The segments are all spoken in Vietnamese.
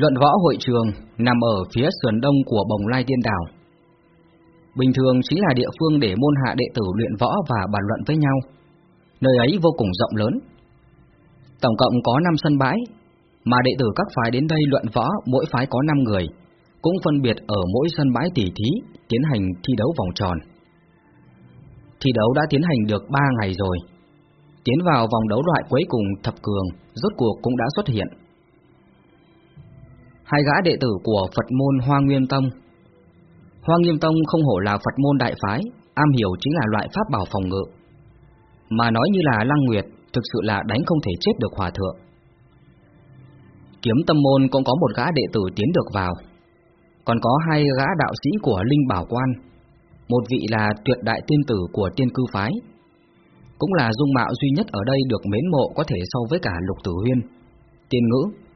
Luận võ hội trường nằm ở phía sườn đông của Bồng Lai Tiên Đảo. Bình thường chính là địa phương để môn hạ đệ tử luyện võ và bàn luận với nhau. Nơi ấy vô cùng rộng lớn. Tổng cộng có 5 sân bãi, mà đệ tử các phái đến đây luận võ mỗi phái có 5 người, cũng phân biệt ở mỗi sân bãi tỷ thí tiến hành thi đấu vòng tròn. Thi đấu đã tiến hành được 3 ngày rồi. Tiến vào vòng đấu loại cuối cùng thập cường, rốt cuộc cũng đã xuất hiện. Hai gã đệ tử của Phật môn Hoa Nguyên Tông Hoa Nghiêm Tông không hổ là Phật môn đại phái, am hiểu chính là loại pháp bảo phòng ngự. Mà nói như là Lăng Nguyệt, thực sự là đánh không thể chết được hòa thượng. Kiếm tâm môn cũng có một gã đệ tử tiến được vào. Còn có hai gã đạo sĩ của Linh Bảo Quan, một vị là tuyệt đại tiên tử của tiên cư phái. Cũng là dung mạo duy nhất ở đây được mến mộ có thể so với cả lục tử huyên, tiên ngữ.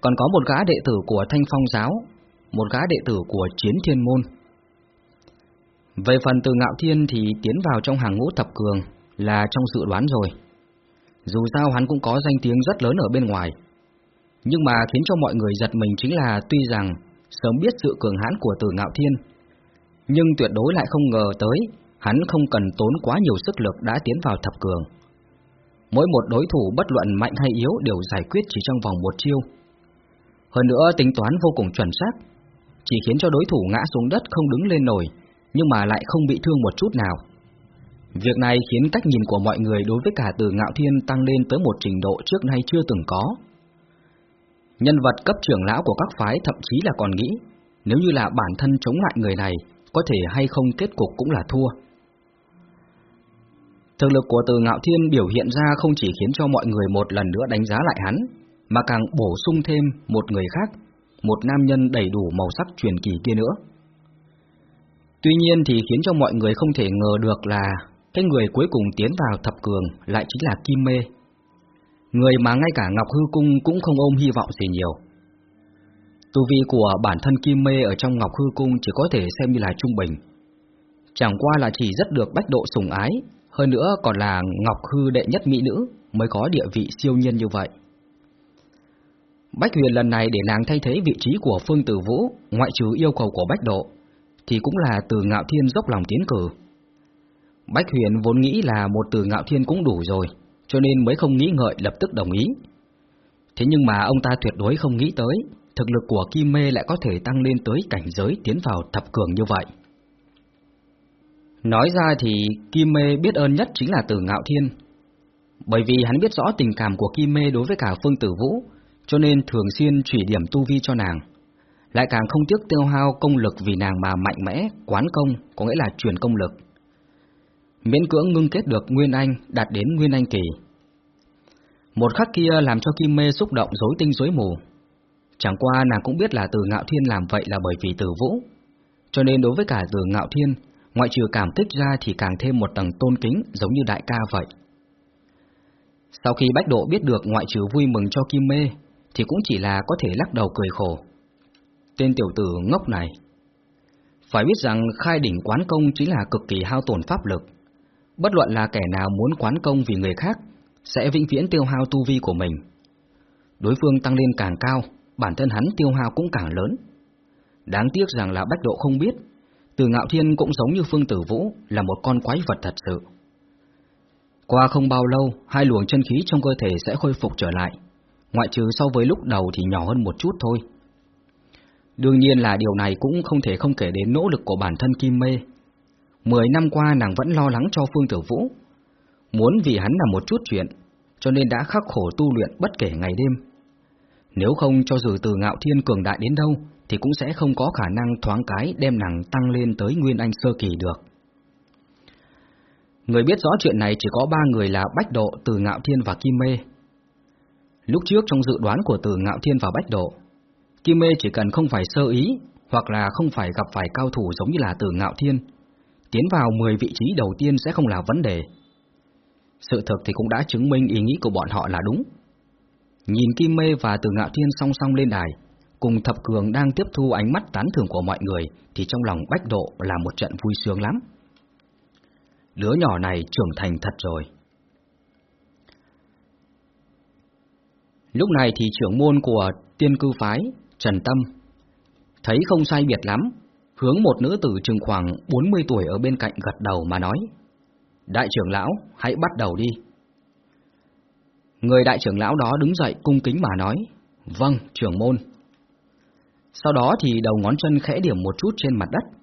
Còn có một gã đệ tử của Thanh Phong Giáo, một gã đệ tử của Chiến Thiên Môn. Về phần từ Ngạo Thiên thì tiến vào trong hàng ngũ thập cường là trong dự đoán rồi. Dù sao hắn cũng có danh tiếng rất lớn ở bên ngoài. Nhưng mà khiến cho mọi người giật mình chính là tuy rằng sớm biết sự cường hãn của từ Ngạo Thiên, nhưng tuyệt đối lại không ngờ tới hắn không cần tốn quá nhiều sức lực đã tiến vào thập cường. Mỗi một đối thủ bất luận mạnh hay yếu đều giải quyết chỉ trong vòng một chiêu. Hơn nữa tính toán vô cùng chuẩn xác, chỉ khiến cho đối thủ ngã xuống đất không đứng lên nổi, nhưng mà lại không bị thương một chút nào. Việc này khiến cách nhìn của mọi người đối với cả từ ngạo thiên tăng lên tới một trình độ trước nay chưa từng có. Nhân vật cấp trưởng lão của các phái thậm chí là còn nghĩ, nếu như là bản thân chống lại người này, có thể hay không kết cục cũng là thua. Thực lực của từ ngạo thiên biểu hiện ra không chỉ khiến cho mọi người một lần nữa đánh giá lại hắn, mà càng bổ sung thêm một người khác một nam nhân đầy đủ màu sắc truyền kỳ kia nữa. Tuy nhiên thì khiến cho mọi người không thể ngờ được là cái người cuối cùng tiến vào thập cường lại chính là Kim Mê. Người mà ngay cả Ngọc Hư Cung cũng không ôm hy vọng gì nhiều. Tu vi của bản thân Kim Mê ở trong Ngọc Hư Cung chỉ có thể xem như là trung bình. Chẳng qua là chỉ rất được bách độ sủng ái, hơn nữa còn là Ngọc Hư đệ nhất mỹ nữ mới có địa vị siêu nhiên như vậy. Bách Huyền lần này để nàng thay thế vị trí của Phương Tử Vũ, ngoại trừ yêu cầu của Bách Độ, thì cũng là từ Ngạo Thiên dốc lòng tiến cử. Bách Huyền vốn nghĩ là một từ Ngạo Thiên cũng đủ rồi, cho nên mới không nghĩ ngợi lập tức đồng ý. Thế nhưng mà ông ta tuyệt đối không nghĩ tới, thực lực của Kim Mê lại có thể tăng lên tới cảnh giới tiến vào thập cường như vậy. Nói ra thì Kim Mê biết ơn nhất chính là từ Ngạo Thiên, bởi vì hắn biết rõ tình cảm của Kim Mê đối với cả Phương Tử Vũ, cho nên thường xuyên chỉ điểm tu vi cho nàng. Lại càng không tiếc tiêu hao công lực vì nàng mà mạnh mẽ, quán công, có nghĩa là truyền công lực. Miễn cưỡng ngưng kết được Nguyên Anh, đạt đến Nguyên Anh kỳ. Một khắc kia làm cho Kim Mê xúc động rối tinh rối mù. Chẳng qua nàng cũng biết là từ Ngạo Thiên làm vậy là bởi vì từ Vũ. Cho nên đối với cả từ Ngạo Thiên, ngoại trừ cảm thích ra thì càng thêm một tầng tôn kính giống như đại ca vậy. Sau khi Bách Độ biết được ngoại trừ vui mừng cho Kim Mê, thì cũng chỉ là có thể lắc đầu cười khổ. Tên tiểu tử ngốc này. Phải biết rằng khai đỉnh quán công chính là cực kỳ hao tổn pháp lực. Bất luận là kẻ nào muốn quán công vì người khác, sẽ vĩnh viễn tiêu hao tu vi của mình. Đối phương tăng lên càng cao, bản thân hắn tiêu hao cũng càng lớn. Đáng tiếc rằng là Bách Độ không biết, từ Ngạo Thiên cũng giống như Phương Tử Vũ là một con quái vật thật sự. Qua không bao lâu, hai luồng chân khí trong cơ thể sẽ khôi phục trở lại, ngoại trừ so với lúc đầu thì nhỏ hơn một chút thôi. Đương nhiên là điều này cũng không thể không kể đến nỗ lực của bản thân Kim Mê. Mười năm qua nàng vẫn lo lắng cho Phương Tử Vũ, muốn vì hắn là một chút chuyện, cho nên đã khắc khổ tu luyện bất kể ngày đêm. Nếu không cho dù từ ngạo thiên cường đại đến đâu, thì cũng sẽ không có khả năng thoáng cái đem nàng tăng lên tới Nguyên Anh Sơ Kỳ được. Người biết rõ chuyện này chỉ có ba người là Bách Độ, Từ Ngạo Thiên và Kim Mê. Lúc trước trong dự đoán của từ Ngạo Thiên và Bách Độ, Kim Mê chỉ cần không phải sơ ý, hoặc là không phải gặp phải cao thủ giống như là từ Ngạo Thiên, tiến vào 10 vị trí đầu tiên sẽ không là vấn đề. Sự thực thì cũng đã chứng minh ý nghĩ của bọn họ là đúng. Nhìn Kim Mê và từ Ngạo Thiên song song lên đài, cùng Thập Cường đang tiếp thu ánh mắt tán thưởng của mọi người, thì trong lòng Bách Độ là một trận vui sướng lắm. Đứa nhỏ này trưởng thành thật rồi. Lúc này thì trưởng môn của tiên cư phái, Trần Tâm, thấy không sai biệt lắm, hướng một nữ tử chừng khoảng 40 tuổi ở bên cạnh gật đầu mà nói. Đại trưởng lão, hãy bắt đầu đi. Người đại trưởng lão đó đứng dậy cung kính mà nói, vâng, trưởng môn. Sau đó thì đầu ngón chân khẽ điểm một chút trên mặt đất,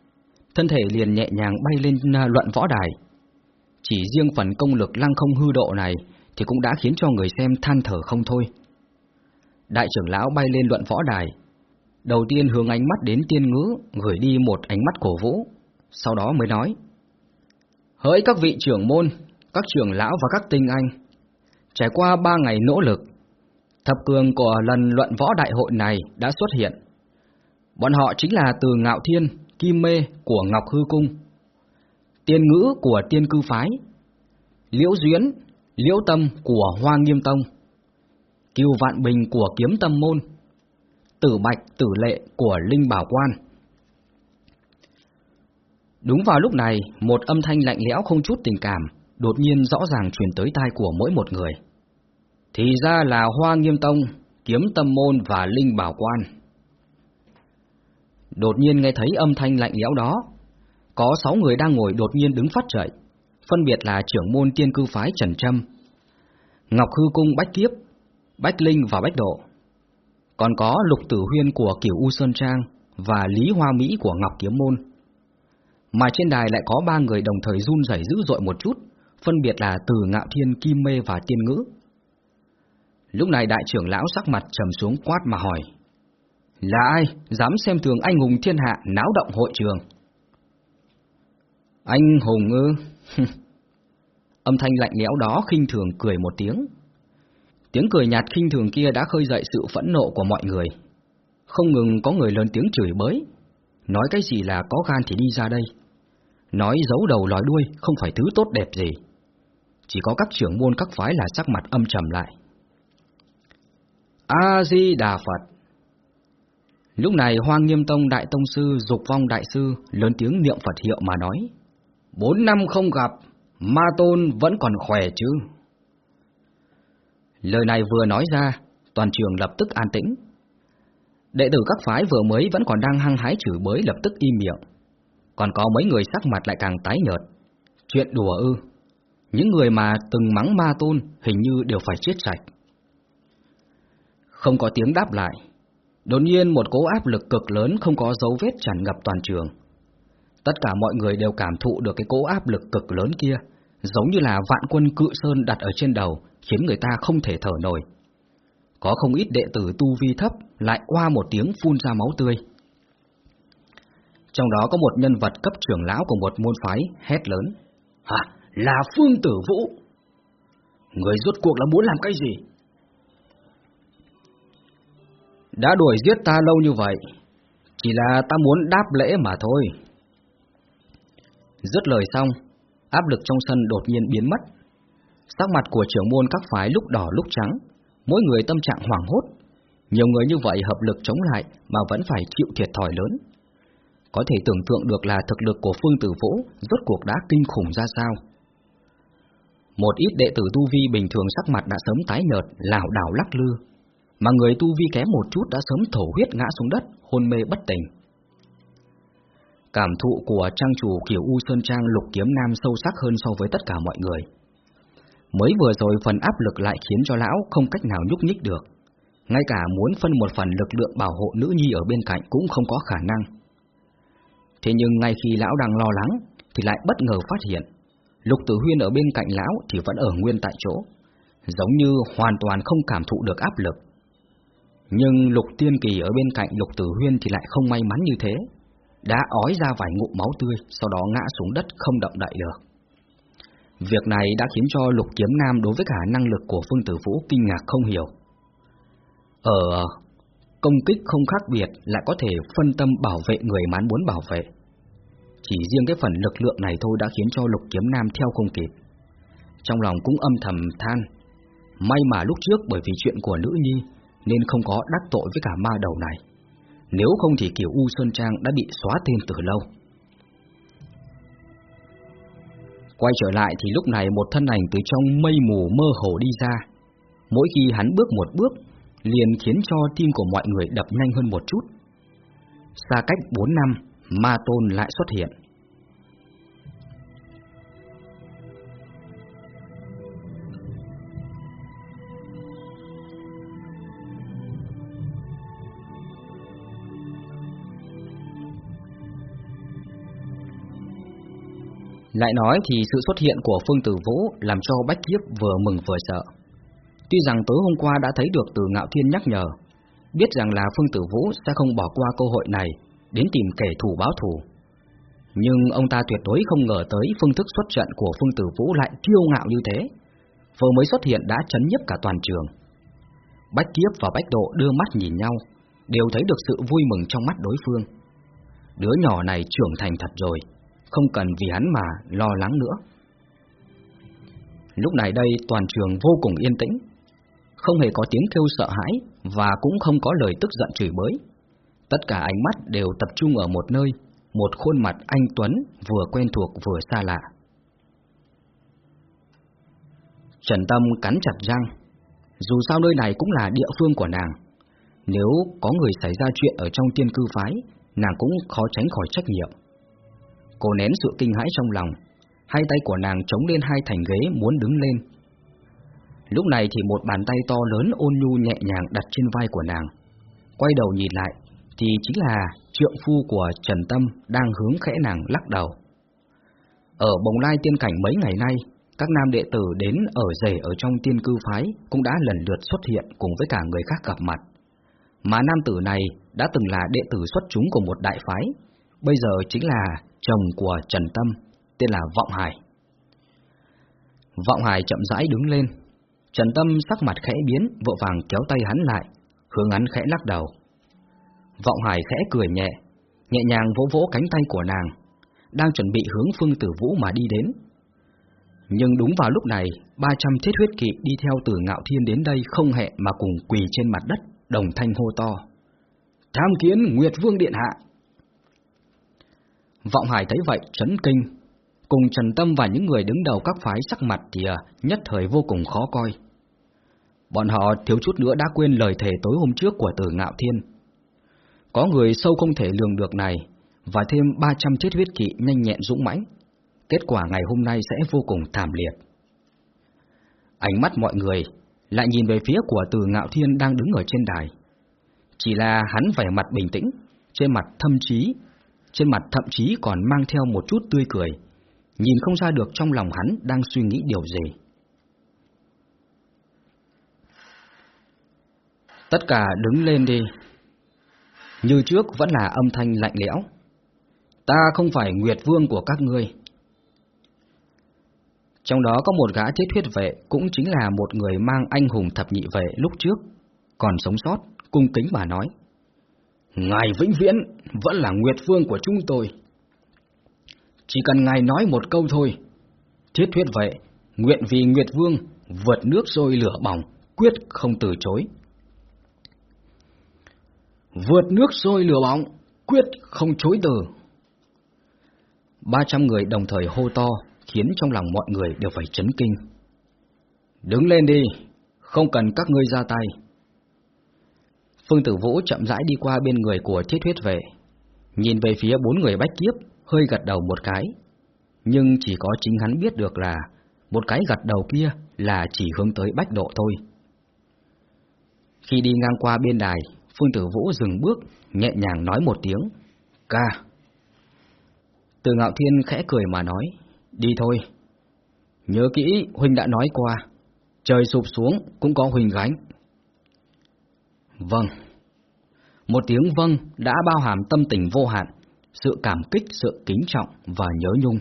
thân thể liền nhẹ nhàng bay lên à, luận võ đài. Chỉ riêng phần công lực lăng không hư độ này thì cũng đã khiến cho người xem than thở không thôi. Đại trưởng lão bay lên luận võ đài, đầu tiên hướng ánh mắt đến tiên ngữ, gửi đi một ánh mắt cổ vũ, sau đó mới nói. Hỡi các vị trưởng môn, các trưởng lão và các tinh anh, trải qua ba ngày nỗ lực, thập cường của lần luận võ đại hội này đã xuất hiện. Bọn họ chính là từ Ngạo Thiên, Kim Mê của Ngọc Hư Cung, Tiên Ngữ của Tiên Cư Phái, Liễu Duyến, Liễu Tâm của Hoa Nghiêm Tông, Cưu Vạn Bình của Kiếm Tâm Môn, Tử Bạch Tử Lệ của Linh Bảo Quan. Đúng vào lúc này, một âm thanh lạnh lẽo không chút tình cảm, đột nhiên rõ ràng truyền tới tai của mỗi một người. Thì ra là Hoa Nghiêm Tông, Kiếm Tâm Môn và Linh Bảo Quan. Đột nhiên nghe thấy âm thanh lạnh lẽo đó, có sáu người đang ngồi đột nhiên đứng phát dậy, phân biệt là trưởng môn tiên cư phái Trần Trâm, Ngọc Hư Cung Bách Kiếp, Bách Linh và Bách Độ. Còn có Lục Tử Huyên của Kiểu U Sơn Trang và Lý Hoa Mỹ của Ngọc Kiếm Môn. Mà trên đài lại có ba người đồng thời run rẩy dữ dội một chút, phân biệt là Từ Ngạo Thiên, Kim Mê và Tiên Ngữ. Lúc này đại trưởng lão sắc mặt trầm xuống quát mà hỏi. Là ai dám xem thường anh hùng thiên hạ náo động hội trường? Anh hùng ư? Âm thanh lạnh lẽo đó khinh thường cười một tiếng. Tiếng cười nhạt khinh thường kia đã khơi dậy sự phẫn nộ của mọi người. Không ngừng có người lớn tiếng chửi bới. Nói cái gì là có gan thì đi ra đây. Nói giấu đầu lòi đuôi không phải thứ tốt đẹp gì. Chỉ có các trưởng môn các phái là sắc mặt âm trầm lại. A-di-đà Phật Lúc này Hoang Nghiêm Tông Đại Tông Sư Dục Vong Đại Sư lớn tiếng niệm Phật hiệu mà nói Bốn năm không gặp, Ma Tôn vẫn còn khỏe chứ Lời này vừa nói ra, toàn trường lập tức an tĩnh. Đệ tử các phái vừa mới vẫn còn đang hăng hái chửi bới lập tức im miệng. Còn có mấy người sắc mặt lại càng tái nhợt. Chuyện đùa ư? Những người mà từng mắng Ma Tôn hình như đều phải chết sạch. Không có tiếng đáp lại Đột nhiên một cố áp lực cực lớn không có dấu vết tràn ngập toàn trường. Tất cả mọi người đều cảm thụ được cái cố áp lực cực lớn kia, giống như là vạn quân cự sơn đặt ở trên đầu, khiến người ta không thể thở nổi. Có không ít đệ tử tu vi thấp lại qua một tiếng phun ra máu tươi. Trong đó có một nhân vật cấp trưởng lão của một môn phái hét lớn. Hả? Là Phương Tử Vũ! Người rốt cuộc là muốn làm cái gì? Đã đuổi giết ta lâu như vậy, chỉ là ta muốn đáp lễ mà thôi. Dứt lời xong, áp lực trong sân đột nhiên biến mất. Sắc mặt của trưởng môn các phái lúc đỏ lúc trắng, mỗi người tâm trạng hoảng hốt. Nhiều người như vậy hợp lực chống lại mà vẫn phải chịu thiệt thòi lớn. Có thể tưởng tượng được là thực lực của Phương Tử Vũ rốt cuộc đã kinh khủng ra sao. Một ít đệ tử tu vi bình thường sắc mặt đã sớm tái nhợt, lảo đảo lắc lư, mà người tu vi kém một chút đã sớm thổ huyết ngã xuống đất, hôn mê bất tỉnh. Cảm thụ của trang chủ kiểu U Sơn Trang lục kiếm nam sâu sắc hơn so với tất cả mọi người. Mới vừa rồi phần áp lực lại khiến cho lão không cách nào nhúc nhích được. Ngay cả muốn phân một phần lực lượng bảo hộ nữ nhi ở bên cạnh cũng không có khả năng. Thế nhưng ngay khi lão đang lo lắng, thì lại bất ngờ phát hiện, Lục Tử Huyên ở bên cạnh lão thì vẫn ở nguyên tại chỗ, giống như hoàn toàn không cảm thụ được áp lực. Nhưng Lục Tiên Kỳ ở bên cạnh Lục Tử Huyên thì lại không may mắn như thế, đã ói ra vài ngụm máu tươi, sau đó ngã xuống đất không động đậy được. Việc này đã khiến cho Lục Kiếm Nam đối với cả năng lực của Phương Tử Vũ kinh ngạc không hiểu. Ở công kích không khác biệt lại có thể phân tâm bảo vệ người mán muốn bảo vệ. Chỉ riêng cái phần lực lượng này thôi đã khiến cho Lục Kiếm Nam theo không kịp. Trong lòng cũng âm thầm than, may mà lúc trước bởi vì chuyện của nữ nhi nên không có đắc tội với cả ma đầu này. Nếu không thì kiểu U Sơn Trang đã bị xóa tên từ lâu. Quay trở lại thì lúc này một thân ảnh từ trong mây mù mơ hồ đi ra. Mỗi khi hắn bước một bước liền khiến cho tim của mọi người đập nhanh hơn một chút. Xa cách 4 năm, ma tôn lại xuất hiện. Lại nói thì sự xuất hiện của Phương Tử Vũ làm cho Bách Kiếp vừa mừng vừa sợ. Tuy rằng tối hôm qua đã thấy được từ Ngạo Thiên nhắc nhở, biết rằng là Phương Tử Vũ sẽ không bỏ qua cơ hội này đến tìm kẻ thù báo thù. Nhưng ông ta tuyệt đối không ngờ tới phương thức xuất trận của Phương Tử Vũ lại kiêu ngạo như thế, vừa mới xuất hiện đã chấn nhấp cả toàn trường. Bách Kiếp và Bách Độ đưa mắt nhìn nhau, đều thấy được sự vui mừng trong mắt đối phương. Đứa nhỏ này trưởng thành thật rồi, không cần vì hắn mà lo lắng nữa. Lúc này đây toàn trường vô cùng yên tĩnh, không hề có tiếng kêu sợ hãi và cũng không có lời tức giận chửi bới. Tất cả ánh mắt đều tập trung ở một nơi, một khuôn mặt anh Tuấn vừa quen thuộc vừa xa lạ. Trần Tâm cắn chặt răng, dù sao nơi này cũng là địa phương của nàng. Nếu có người xảy ra chuyện ở trong tiên cư phái, nàng cũng khó tránh khỏi trách nhiệm. Cô nén sự kinh hãi trong lòng, hai tay của nàng chống lên hai thành ghế muốn đứng lên. Lúc này thì một bàn tay to lớn ôn nhu nhẹ nhàng đặt trên vai của nàng. Quay đầu nhìn lại, thì chính là trượng phu của Trần Tâm đang hướng khẽ nàng lắc đầu. Ở Bồng Lai tiên cảnh mấy ngày nay, các nam đệ tử đến ở rể ở trong tiên cư phái cũng đã lần lượt xuất hiện cùng với cả người khác gặp mặt. Mà nam tử này đã từng là đệ tử xuất chúng của một đại phái, bây giờ chính là chồng của Trần Tâm, tên là Vọng Hải. Vọng Hải chậm rãi đứng lên, Trần Tâm sắc mặt khẽ biến, vội vàng kéo tay hắn lại, hướng hắn khẽ lắc đầu. Vọng Hải khẽ cười nhẹ, nhẹ nhàng vỗ vỗ cánh tay của nàng, đang chuẩn bị hướng Phương Tử Vũ mà đi đến. Nhưng đúng vào lúc này, 300 thiết huyết kỵ đi theo từ ngạo thiên đến đây không hẹn mà cùng quỳ trên mặt đất, đồng thanh hô to. Tham kiến Nguyệt Vương Điện Hạ! Vọng Hải thấy vậy, chấn kinh. Cùng Trần Tâm và những người đứng đầu các phái sắc mặt thì à, nhất thời vô cùng khó coi. Bọn họ thiếu chút nữa đã quên lời thề tối hôm trước của tử Ngạo Thiên. Có người sâu không thể lường được này, và thêm 300 chết huyết kỵ nhanh nhẹn dũng mãnh. Kết quả ngày hôm nay sẽ vô cùng thảm liệt. Ánh mắt mọi người lại nhìn về phía của từ Ngạo Thiên đang đứng ở trên đài. Chỉ là hắn vẻ mặt bình tĩnh, trên mặt thâm trí, trên mặt thậm chí còn mang theo một chút tươi cười, nhìn không ra được trong lòng hắn đang suy nghĩ điều gì. Tất cả đứng lên đi. Như trước vẫn là âm thanh lạnh lẽo. Ta không phải Nguyệt Vương của các ngươi. Trong đó có một gã thiết huyết vệ cũng chính là một người mang anh hùng thập nhị vệ lúc trước, còn sống sót, cung kính bà nói. Ngài vĩnh viễn vẫn là Nguyệt Vương của chúng tôi. Chỉ cần ngài nói một câu thôi, thiết thuyết vậy. nguyện vì Nguyệt Vương vượt nước sôi lửa bỏng, quyết không từ chối. Vượt nước sôi lửa bỏng, quyết không chối từ. Ba trăm người đồng thời hô to, khiến trong lòng mọi người đều phải chấn kinh. Đứng lên đi, không cần các ngươi ra tay. Phương Tử Vũ chậm rãi đi qua bên người của thiết huyết vệ, nhìn về phía bốn người bách kiếp, hơi gật đầu một cái. Nhưng chỉ có chính hắn biết được là một cái gật đầu kia là chỉ hướng tới bách độ thôi. Khi đi ngang qua bên đài, Phương Tử Vũ dừng bước, nhẹ nhàng nói một tiếng, ca. Từ Ngạo Thiên khẽ cười mà nói, đi thôi. Nhớ kỹ, Huynh đã nói qua, trời sụp xuống cũng có Huynh gánh. Vâng. Một tiếng vâng đã bao hàm tâm tình vô hạn, sự cảm kích, sự kính trọng và nhớ nhung.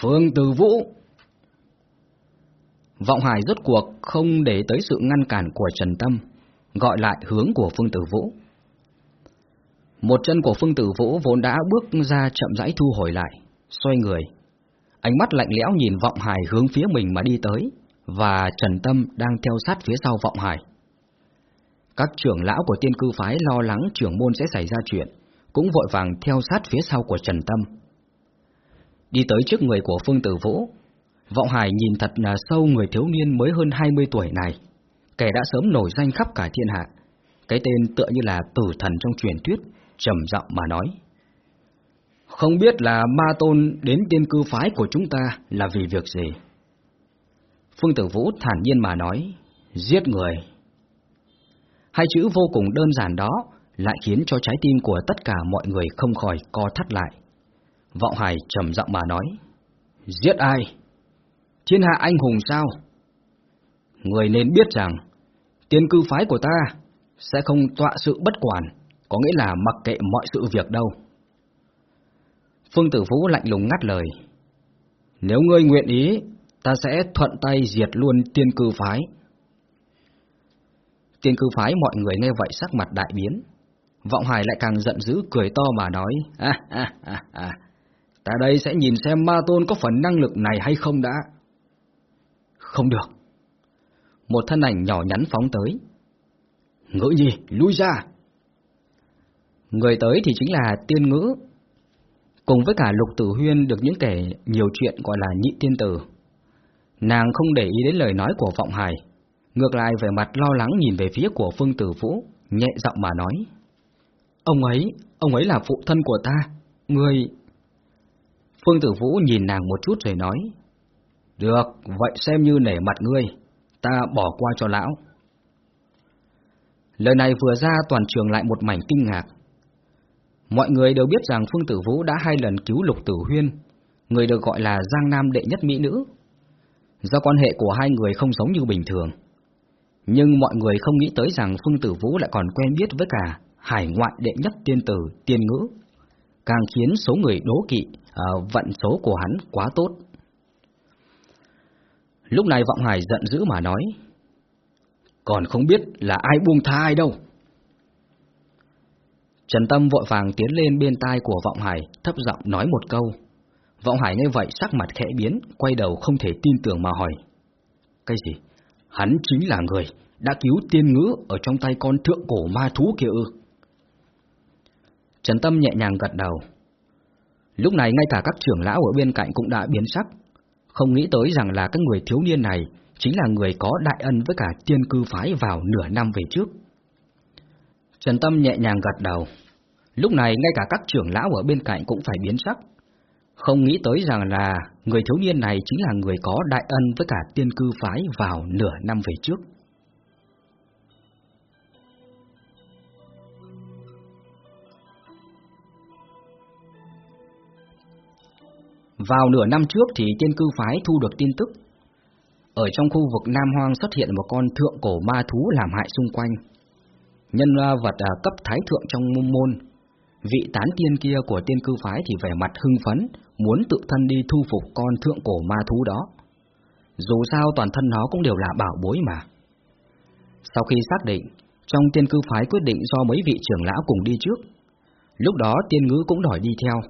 Phương Từ Vũ Vọng Hải rốt cuộc không để tới sự ngăn cản của Trần Tâm, gọi lại hướng của Phương Tử Vũ. Một chân của Phương Tử Vũ vốn đã bước ra chậm rãi thu hồi lại, xoay người. Ánh mắt lạnh lẽo nhìn Vọng Hải hướng phía mình mà đi tới, và Trần Tâm đang theo sát phía sau Vọng Hải. Các trưởng lão của tiên cư phái lo lắng trưởng môn sẽ xảy ra chuyện, cũng vội vàng theo sát phía sau của Trần Tâm. Đi tới trước người của Phương Tử Vũ, Vọng Hải nhìn thật là sâu người thiếu niên mới hơn 20 tuổi này, kẻ đã sớm nổi danh khắp cả thiên hạ, cái tên tựa như là tử thần trong truyền thuyết, trầm giọng mà nói. Không biết là ma tôn đến tiên cư phái của chúng ta là vì việc gì? Phương Tử Vũ thản nhiên mà nói, giết người. Hai chữ vô cùng đơn giản đó lại khiến cho trái tim của tất cả mọi người không khỏi co thắt lại. Vọng Hải trầm giọng mà nói, giết ai? Thiên hạ anh hùng sao? Người nên biết rằng, tiên cư phái của ta sẽ không tọa sự bất quản, có nghĩa là mặc kệ mọi sự việc đâu. Phương Tử Vũ lạnh lùng ngắt lời. Nếu ngươi nguyện ý, ta sẽ thuận tay diệt luôn tiên cư phái. Tiên cư phái mọi người nghe vậy sắc mặt đại biến. Vọng Hải lại càng giận dữ cười to mà nói, à, à, à, à, ta đây sẽ nhìn xem ma tôn có phần năng lực này hay không đã. Không được. Một thân ảnh nhỏ nhắn phóng tới. Ngữ nhi, lui ra. Người tới thì chính là tiên ngữ, cùng với cả lục tử huyên được những kẻ nhiều chuyện gọi là nhị tiên tử. Nàng không để ý đến lời nói của vọng hải, ngược lại về mặt lo lắng nhìn về phía của phương tử vũ, nhẹ giọng mà nói. Ông ấy, ông ấy là phụ thân của ta, người... Phương tử vũ nhìn nàng một chút rồi nói. Được, vậy xem như nể mặt ngươi, ta bỏ qua cho lão. Lời này vừa ra toàn trường lại một mảnh kinh ngạc. Mọi người đều biết rằng Phương Tử Vũ đã hai lần cứu Lục Tử Huyên, người được gọi là Giang Nam đệ nhất mỹ nữ. Do quan hệ của hai người không giống như bình thường. Nhưng mọi người không nghĩ tới rằng Phương Tử Vũ lại còn quen biết với cả hải ngoại đệ nhất tiên tử, tiên ngữ, càng khiến số người đố kỵ uh, vận số của hắn quá tốt. Lúc này Vọng Hải giận dữ mà nói, còn không biết là ai buông tha ai đâu. Trần Tâm vội vàng tiến lên bên tai của Vọng Hải, thấp giọng nói một câu. Vọng Hải nghe vậy sắc mặt khẽ biến, quay đầu không thể tin tưởng mà hỏi. Cái gì? Hắn chính là người đã cứu tiên ngữ ở trong tay con thượng cổ ma thú kia ư? Trần Tâm nhẹ nhàng gật đầu. Lúc này ngay cả các trưởng lão ở bên cạnh cũng đã biến sắc, không nghĩ tới rằng là các người thiếu niên này chính là người có đại ân với cả tiên cư phái vào nửa năm về trước. Trần Tâm nhẹ nhàng gật đầu. Lúc này ngay cả các trưởng lão ở bên cạnh cũng phải biến sắc. Không nghĩ tới rằng là người thiếu niên này chính là người có đại ân với cả tiên cư phái vào nửa năm về trước. Vào nửa năm trước thì tiên cư phái thu được tin tức. Ở trong khu vực Nam Hoang xuất hiện một con thượng cổ ma thú làm hại xung quanh. Nhân vật à, cấp thái thượng trong môn môn, vị tán tiên kia của tiên cư phái thì vẻ mặt hưng phấn, muốn tự thân đi thu phục con thượng cổ ma thú đó. Dù sao toàn thân nó cũng đều là bảo bối mà. Sau khi xác định, trong tiên cư phái quyết định do mấy vị trưởng lão cùng đi trước. Lúc đó tiên ngữ cũng đòi đi theo.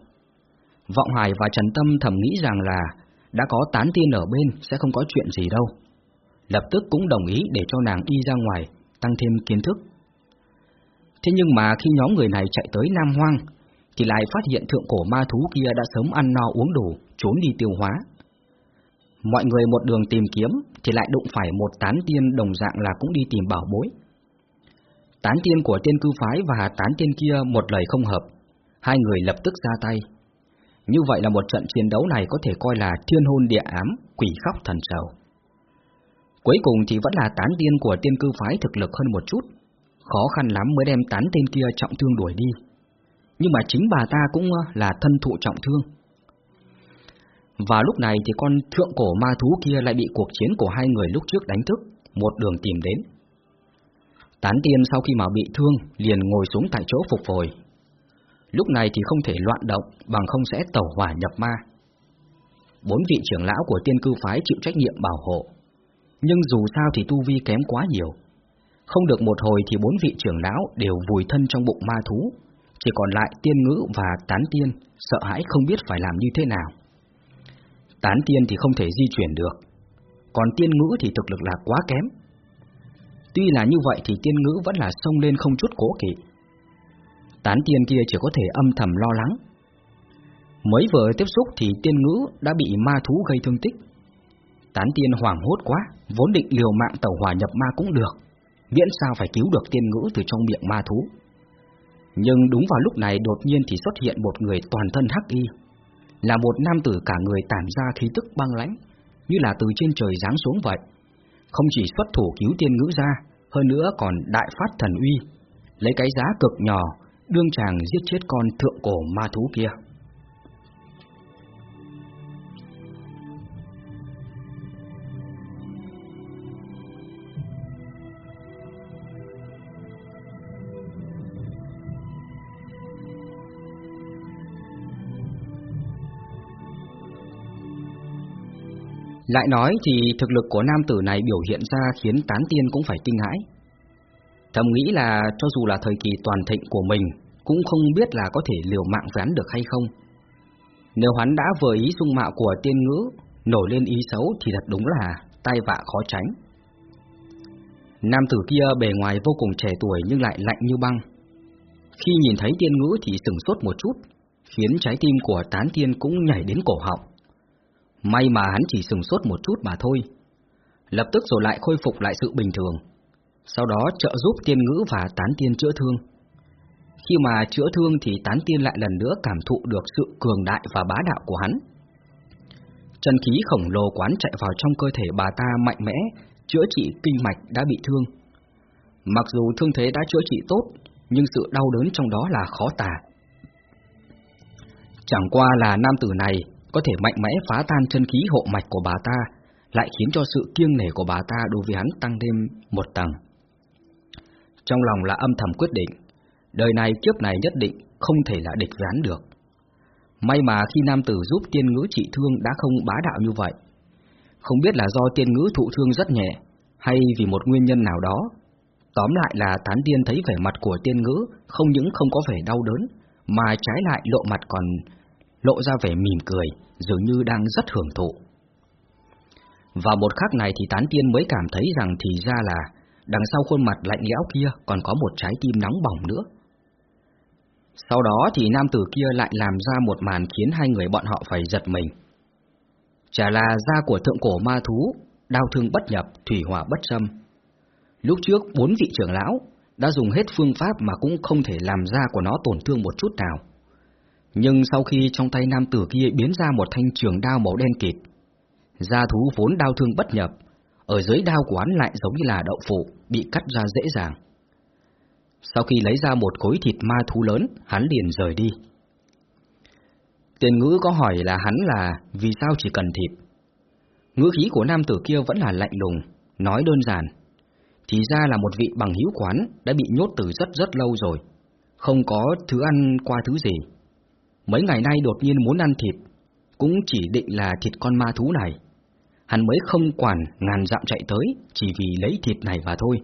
Vọng Hải và Trần Tâm thầm nghĩ rằng là đã có tán tiên ở bên sẽ không có chuyện gì đâu. Lập tức cũng đồng ý để cho nàng đi ra ngoài, tăng thêm kiến thức. Thế nhưng mà khi nhóm người này chạy tới Nam Hoang, thì lại phát hiện thượng cổ ma thú kia đã sớm ăn no uống đủ, trốn đi tiêu hóa. Mọi người một đường tìm kiếm thì lại đụng phải một tán tiên đồng dạng là cũng đi tìm bảo bối. Tán tiên của tiên cư phái và tán tiên kia một lời không hợp, hai người lập tức ra tay. Như vậy là một trận chiến đấu này có thể coi là thiên hôn địa ám, quỷ khóc thần sầu. Cuối cùng thì vẫn là tán tiên của tiên cư phái thực lực hơn một chút, khó khăn lắm mới đem tán tên kia trọng thương đuổi đi. Nhưng mà chính bà ta cũng ờ, là thân thụ trọng thương. Và lúc này thì con thượng cổ ma thú kia lại bị cuộc chiến của hai người lúc trước đánh thức, một đường tìm đến. Tán tiên sau khi mà bị thương liền ngồi xuống tại chỗ phục hồi. Lúc này thì không thể loạn động bằng không sẽ tẩu hỏa nhập ma. Bốn vị trưởng lão của tiên cư phái chịu trách nhiệm bảo hộ. Nhưng dù sao thì tu vi kém quá nhiều, không được một hồi thì bốn vị trưởng lão đều vùi thân trong bụng ma thú, chỉ còn lại tiên ngữ và tán tiên, sợ hãi không biết phải làm như thế nào. Tán tiên thì không thể di chuyển được, còn tiên ngữ thì thực lực là quá kém. Tuy là như vậy thì tiên ngữ vẫn là xông lên không chút cố kỵ. Tán tiên kia chỉ có thể âm thầm lo lắng. Mới vừa tiếp xúc thì tiên ngữ đã bị ma thú gây thương tích. Tán tiên hoảng hốt quá, vốn định liều mạng tẩu hỏa nhập ma cũng được, miễn sao phải cứu được tiên ngữ từ trong miệng ma thú. Nhưng đúng vào lúc này đột nhiên thì xuất hiện một người toàn thân hắc y, là một nam tử cả người tản ra khí tức băng lãnh, như là từ trên trời giáng xuống vậy. Không chỉ xuất thủ cứu tiên ngữ ra, hơn nữa còn đại phát thần uy, lấy cái giá cực nhỏ, đương chàng giết chết con thượng cổ ma thú kia. Lại nói thì thực lực của nam tử này biểu hiện ra khiến tán tiên cũng phải kinh hãi. Thầm nghĩ là cho dù là thời kỳ toàn thịnh của mình, cũng không biết là có thể liều mạng với hắn được hay không. Nếu hắn đã vừa ý dung mạo của tiên ngữ, nổi lên ý xấu thì thật đúng là tai vạ khó tránh. Nam tử kia bề ngoài vô cùng trẻ tuổi nhưng lại lạnh như băng. Khi nhìn thấy tiên ngữ thì sừng sốt một chút, khiến trái tim của tán tiên cũng nhảy đến cổ họng. May mà hắn chỉ sừng sốt một chút mà thôi. Lập tức rồi lại khôi phục lại sự bình thường. Sau đó trợ giúp tiên ngữ và tán tiên chữa thương. Khi mà chữa thương thì tán tiên lại lần nữa cảm thụ được sự cường đại và bá đạo của hắn. Chân khí khổng lồ quán chạy vào trong cơ thể bà ta mạnh mẽ, chữa trị kinh mạch đã bị thương. Mặc dù thương thế đã chữa trị tốt, nhưng sự đau đớn trong đó là khó tả. Chẳng qua là nam tử này có thể mạnh mẽ phá tan chân khí hộ mạch của bà ta, lại khiến cho sự kiêng nể của bà ta đối với hắn tăng thêm một tầng. Trong lòng là âm thầm quyết định, đời này kiếp này nhất định không thể là địch với hắn được. May mà khi nam tử giúp tiên ngữ trị thương đã không bá đạo như vậy. Không biết là do tiên ngữ thụ thương rất nhẹ, hay vì một nguyên nhân nào đó. Tóm lại là tán tiên thấy vẻ mặt của tiên ngữ không những không có vẻ đau đớn, mà trái lại lộ mặt còn lộ ra vẻ mỉm cười, dường như đang rất hưởng thụ. Vào một khắc này thì tán tiên mới cảm thấy rằng thì ra là đằng sau khuôn mặt lạnh lẽo kia còn có một trái tim nóng bỏng nữa. Sau đó thì nam tử kia lại làm ra một màn khiến hai người bọn họ phải giật mình. Chả là da của thượng cổ ma thú, đau thương bất nhập, thủy hỏa bất xâm. Lúc trước bốn vị trưởng lão đã dùng hết phương pháp mà cũng không thể làm da của nó tổn thương một chút nào. Nhưng sau khi trong tay nam tử kia biến ra một thanh trường đao màu đen kịt, gia thú vốn đau thương bất nhập, ở dưới đao của hắn lại giống như là đậu phụ, bị cắt ra dễ dàng. Sau khi lấy ra một khối thịt ma thú lớn, hắn liền rời đi. Tiền ngữ có hỏi là hắn là vì sao chỉ cần thịt. Ngữ khí của nam tử kia vẫn là lạnh lùng, nói đơn giản. Thì ra là một vị bằng hữu quán đã bị nhốt từ rất rất lâu rồi, không có thứ ăn qua thứ gì. Mấy ngày nay đột nhiên muốn ăn thịt, cũng chỉ định là thịt con ma thú này. Hắn mới không quản ngàn dặm chạy tới, chỉ vì lấy thịt này mà thôi.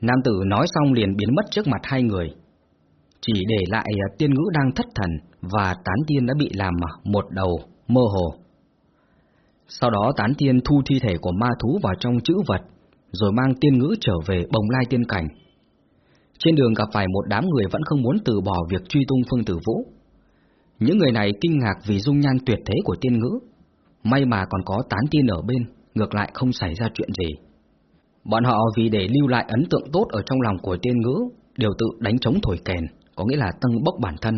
Nam tử nói xong liền biến mất trước mặt hai người. Chỉ để lại tiên ngữ đang thất thần và tán tiên đã bị làm một đầu mơ hồ. Sau đó tán tiên thu thi thể của ma thú vào trong chữ vật, rồi mang tiên ngữ trở về bồng lai tiên cảnh. Trên đường gặp phải một đám người vẫn không muốn từ bỏ việc truy tung Phương Tử Vũ. Những người này kinh ngạc vì dung nhan tuyệt thế của tiên ngữ. May mà còn có tán tiên ở bên, ngược lại không xảy ra chuyện gì. Bọn họ vì để lưu lại ấn tượng tốt ở trong lòng của tiên ngữ, đều tự đánh trống thổi kèn, có nghĩa là tăng bốc bản thân.